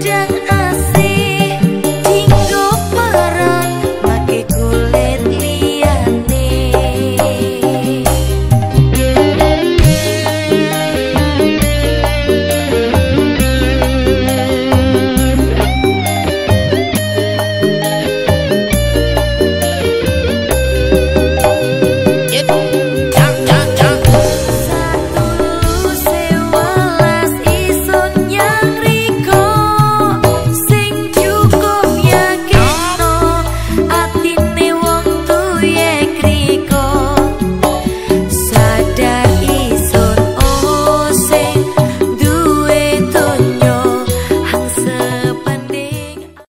煎熬